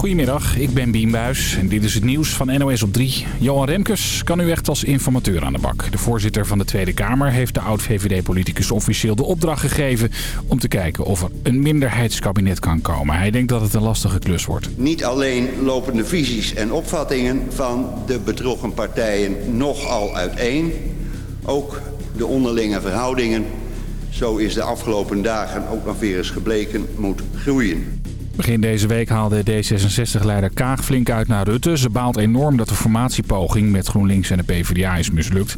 Goedemiddag, ik ben Bien en dit is het nieuws van NOS op 3. Johan Remkes kan nu echt als informateur aan de bak. De voorzitter van de Tweede Kamer heeft de oud-VVD-politicus officieel de opdracht gegeven... om te kijken of er een minderheidskabinet kan komen. Hij denkt dat het een lastige klus wordt. Niet alleen lopen de visies en opvattingen van de betrokken partijen nogal uiteen... ook de onderlinge verhoudingen, zo is de afgelopen dagen ook nog weer eens gebleken, moet groeien. Begin deze week haalde D66-leider Kaag flink uit naar Rutte. Ze baalt enorm dat de formatiepoging met GroenLinks en de PvdA is mislukt.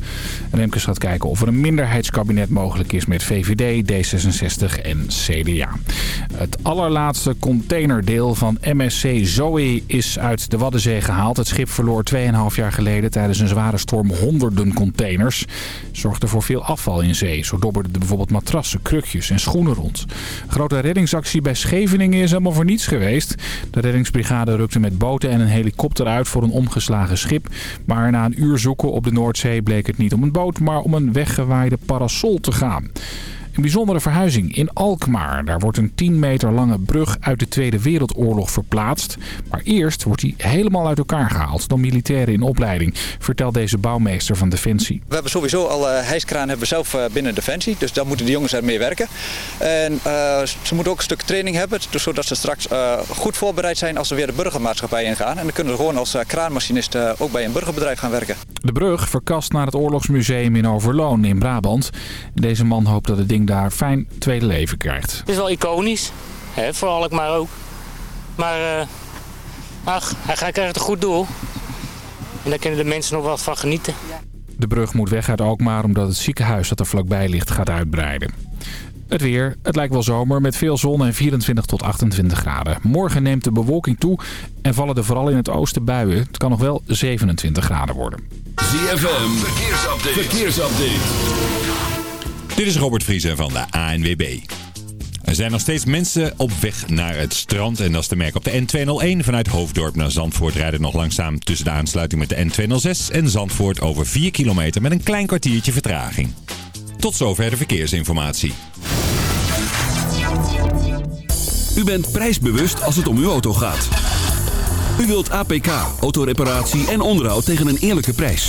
Remkes gaat kijken of er een minderheidskabinet mogelijk is met VVD, D66 en CDA. Het allerlaatste containerdeel van MSC Zoe is uit de Waddenzee gehaald. Het schip verloor 2,5 jaar geleden tijdens een zware storm honderden containers. Zorgde voor veel afval in zee. Zo dobberden er bijvoorbeeld matrassen, krukjes en schoenen rond. Grote reddingsactie bij Scheveningen is helemaal voor geweest. De reddingsbrigade rukte met boten en een helikopter uit voor een omgeslagen schip. Maar na een uur zoeken op de Noordzee bleek het niet om een boot, maar om een weggewaaide parasol te gaan. Een bijzondere verhuizing in Alkmaar. Daar wordt een 10 meter lange brug uit de Tweede Wereldoorlog verplaatst. Maar eerst wordt die helemaal uit elkaar gehaald door militairen in opleiding, vertelt deze bouwmeester van Defensie. We hebben sowieso al uh, hijskraan hebben we zelf uh, binnen Defensie, dus daar moeten de jongens ermee werken. En uh, ze moeten ook een stuk training hebben, dus zodat ze straks goed voorbereid zijn als ze weer de burgermaatschappij ingaan. En dan kunnen ze gewoon als kraanmachinist ook bij een burgerbedrijf gaan werken. De brug verkast naar het Oorlogsmuseum in Overloon in Brabant. Deze man hoopt dat het ding daar fijn tweede leven krijgt. Het is wel iconisch, hè, voor Alkmaar ook. Maar uh, ach, hij krijgt een goed doel. En daar kunnen de mensen nog wat van genieten. De brug moet weg uit Alkmaar omdat het ziekenhuis dat er vlakbij ligt gaat uitbreiden. Het weer. Het lijkt wel zomer met veel zon en 24 tot 28 graden. Morgen neemt de bewolking toe en vallen er vooral in het oosten buien. Het kan nog wel 27 graden worden. ZFM. Verkeersupdate. Verkeersupdate. Dit is Robert Vriezen van de ANWB. Er zijn nog steeds mensen op weg naar het strand. En dat is te merken op de N201. Vanuit Hoofddorp naar Zandvoort rijden nog langzaam tussen de aansluiting met de N206 en Zandvoort over 4 kilometer met een klein kwartiertje vertraging. Tot zover de verkeersinformatie. U bent prijsbewust als het om uw auto gaat. U wilt APK, autoreparatie en onderhoud tegen een eerlijke prijs.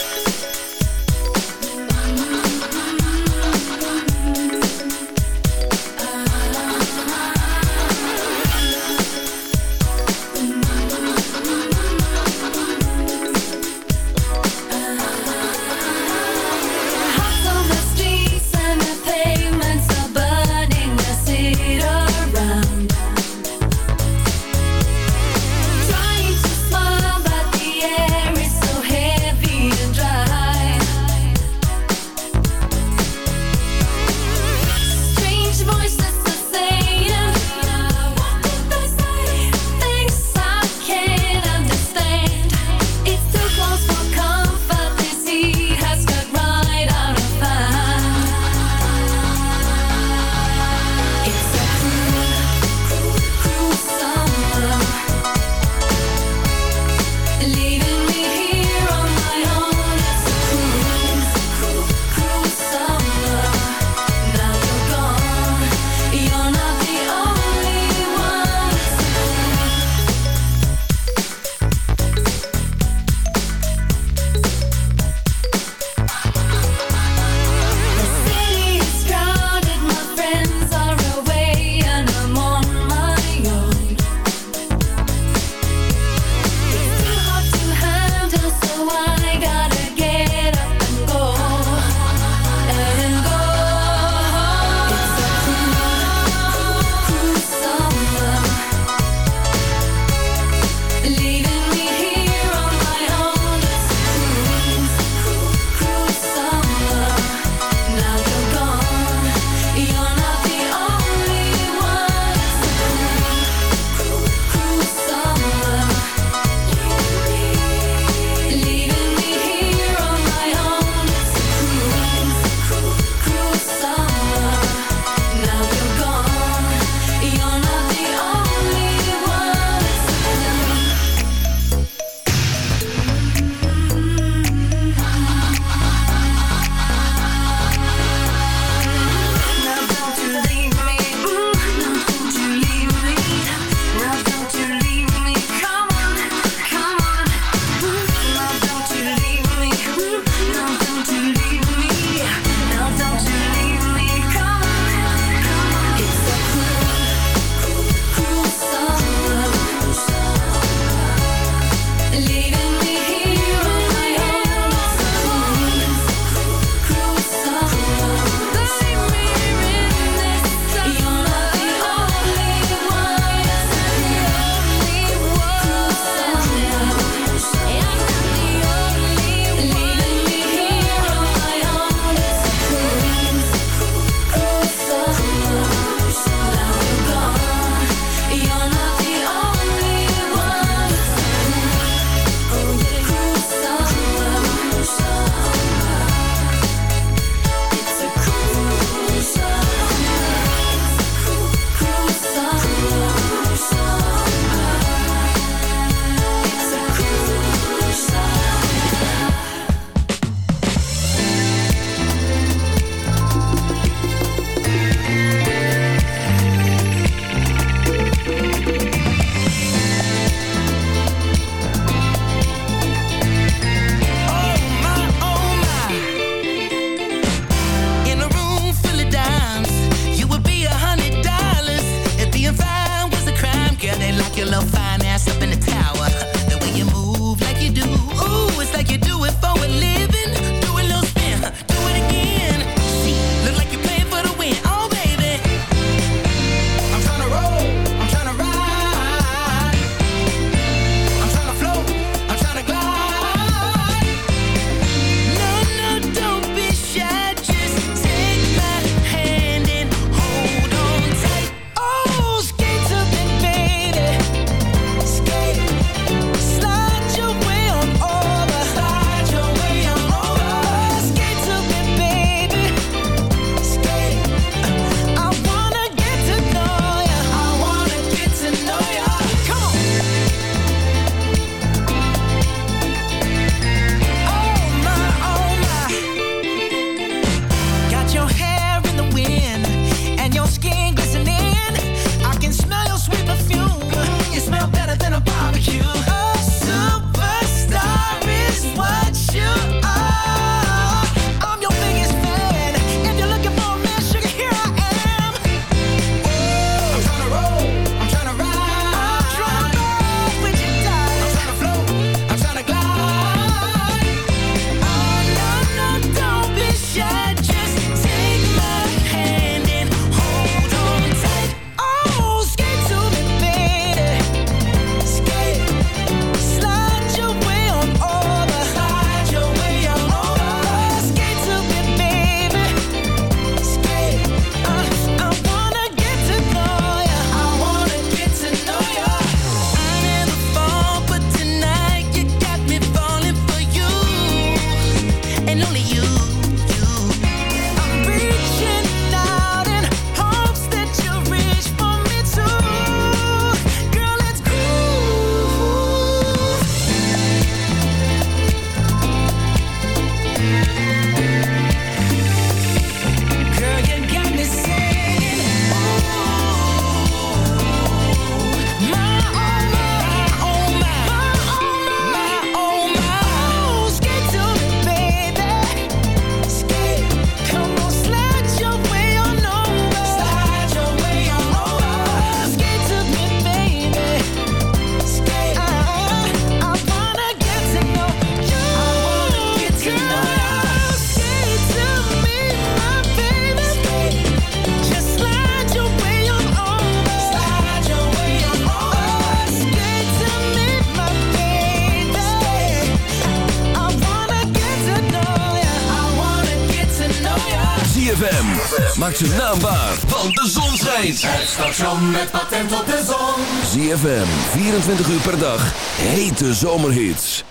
station met de zon. ZFM, 24 uur per dag, hete zomerhits.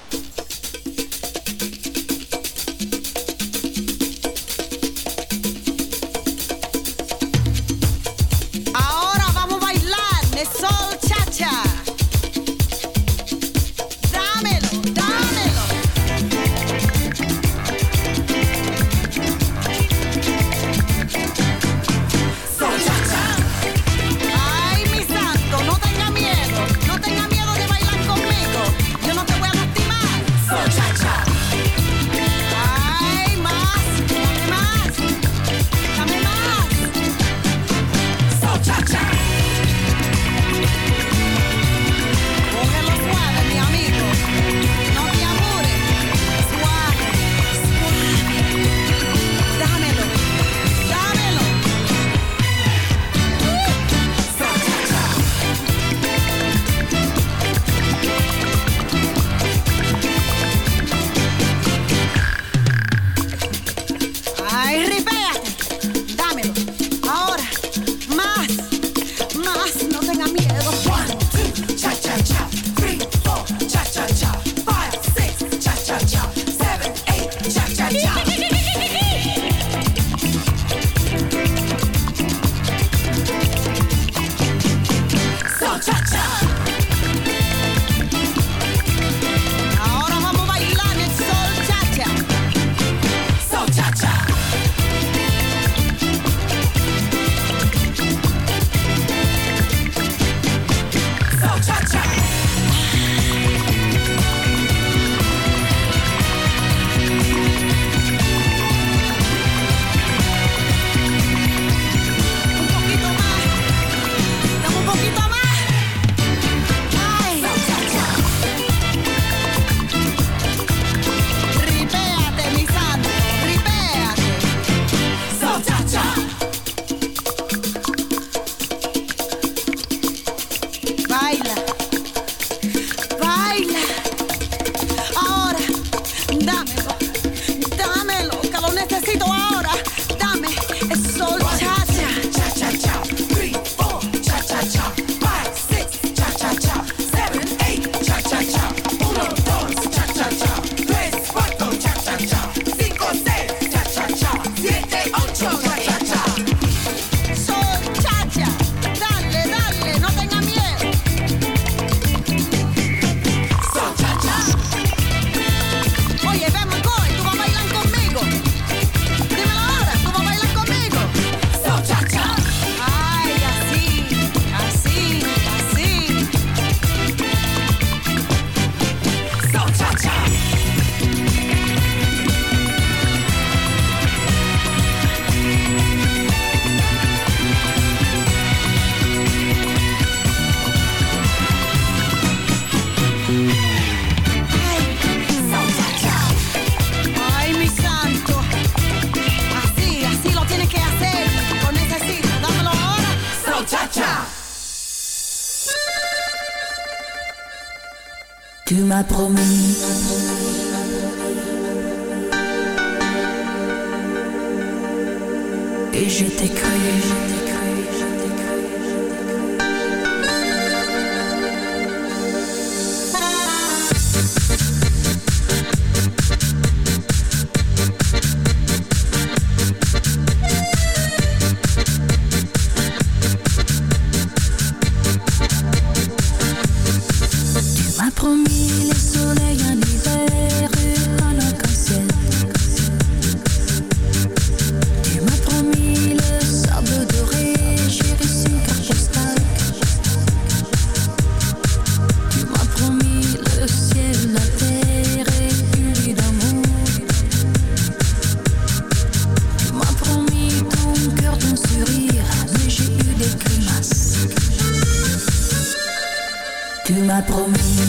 promis.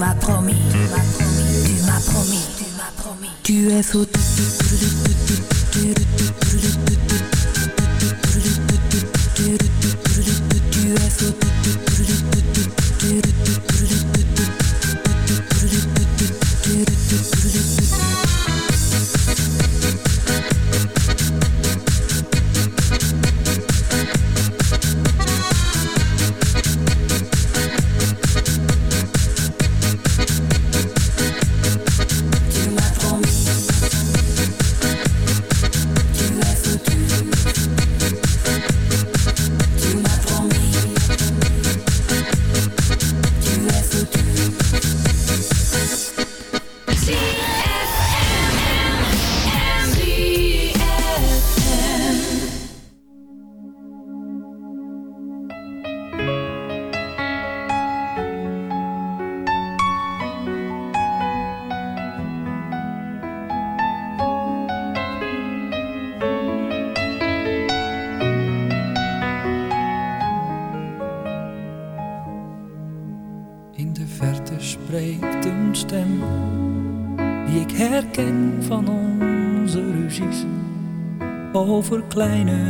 M'as promis, tu m'as promis, tu m'as promis. Tu es fou. Tu kleine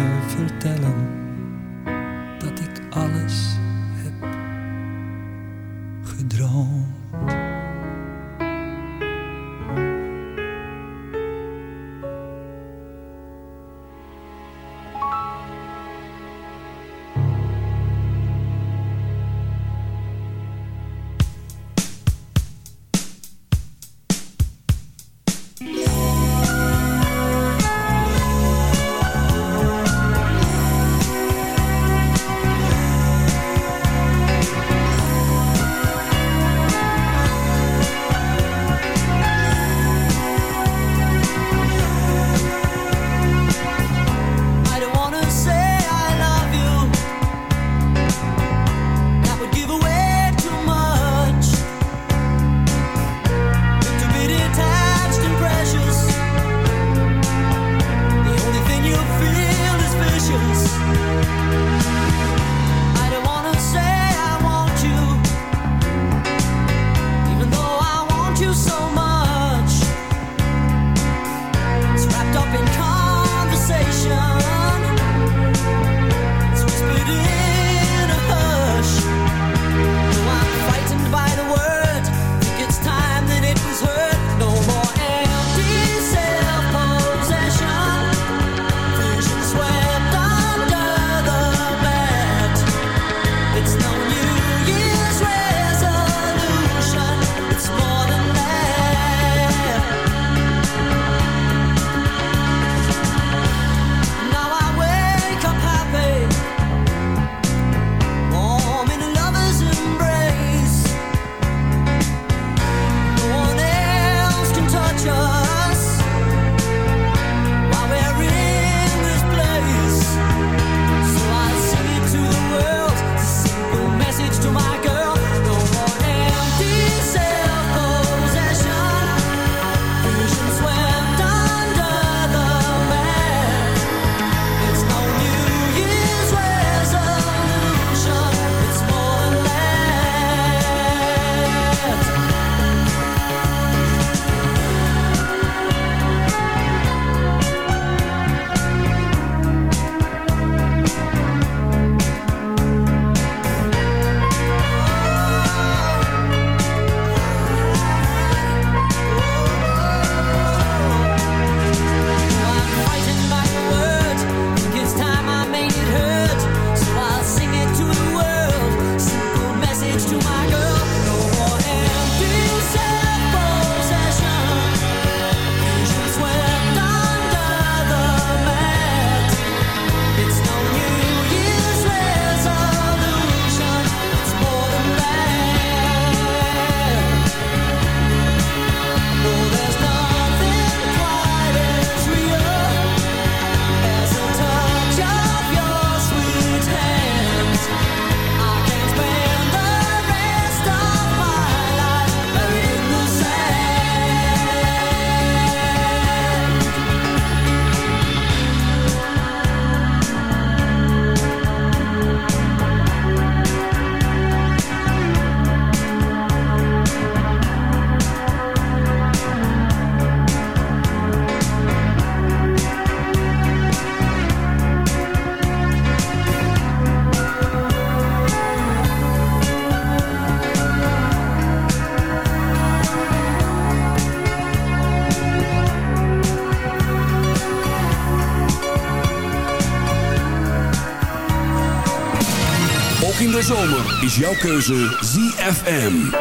jouw keuze ZFM.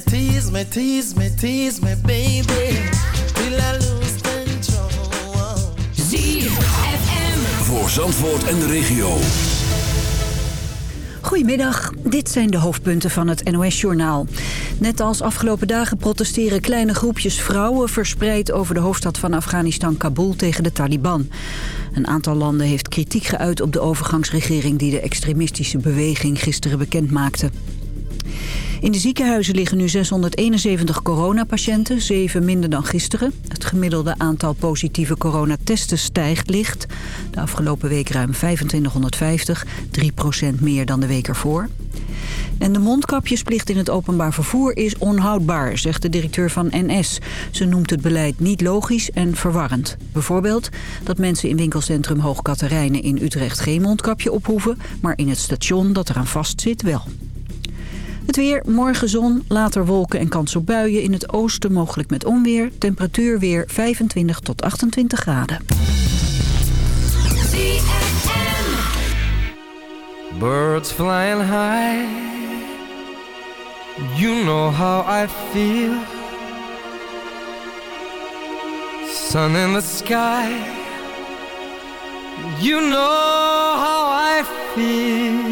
Tease me, tease me, baby. Till I lose control. ZFM. Voor Zandvoort en de regio. Goedemiddag, dit zijn de hoofdpunten van het NOS-journaal. Net als afgelopen dagen protesteren kleine groepjes vrouwen... verspreid over de hoofdstad van Afghanistan, Kabul, tegen de Taliban. Een aantal landen heeft kritiek geuit op de overgangsregering... die de extremistische beweging gisteren bekend maakte. In de ziekenhuizen liggen nu 671 coronapatiënten, 7 minder dan gisteren. Het gemiddelde aantal positieve coronatesten stijgt licht. De afgelopen week ruim 2550, 3% meer dan de week ervoor. En de mondkapjesplicht in het openbaar vervoer is onhoudbaar, zegt de directeur van NS. Ze noemt het beleid niet logisch en verwarrend. Bijvoorbeeld dat mensen in winkelcentrum Hoogkaterijnen in Utrecht geen mondkapje op hoeven... maar in het station dat eraan vast zit wel. Het weer, morgen zon, later wolken en kans op buien. In het oosten mogelijk met onweer. Temperatuur weer 25 tot 28 graden. Birds flying high, you know how I feel. Sun in the sky, you know how I feel.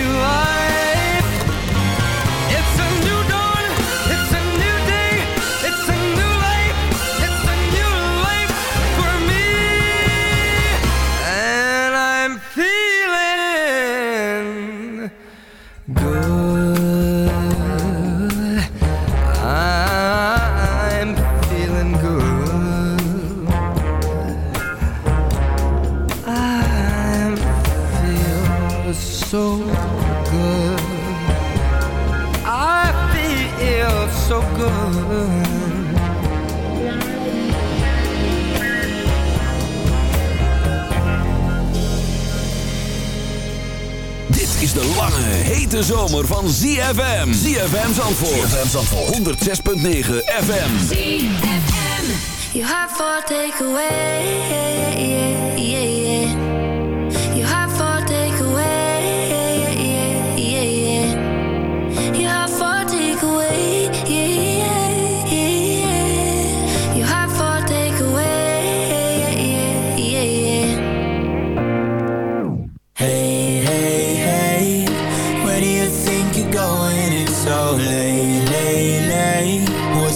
De zomer van ZFM. ZFM Zandvoort. ZFM Zandvoort. 106.9 FM. ZFM. You have for takeaway. Yeah, yeah, yeah.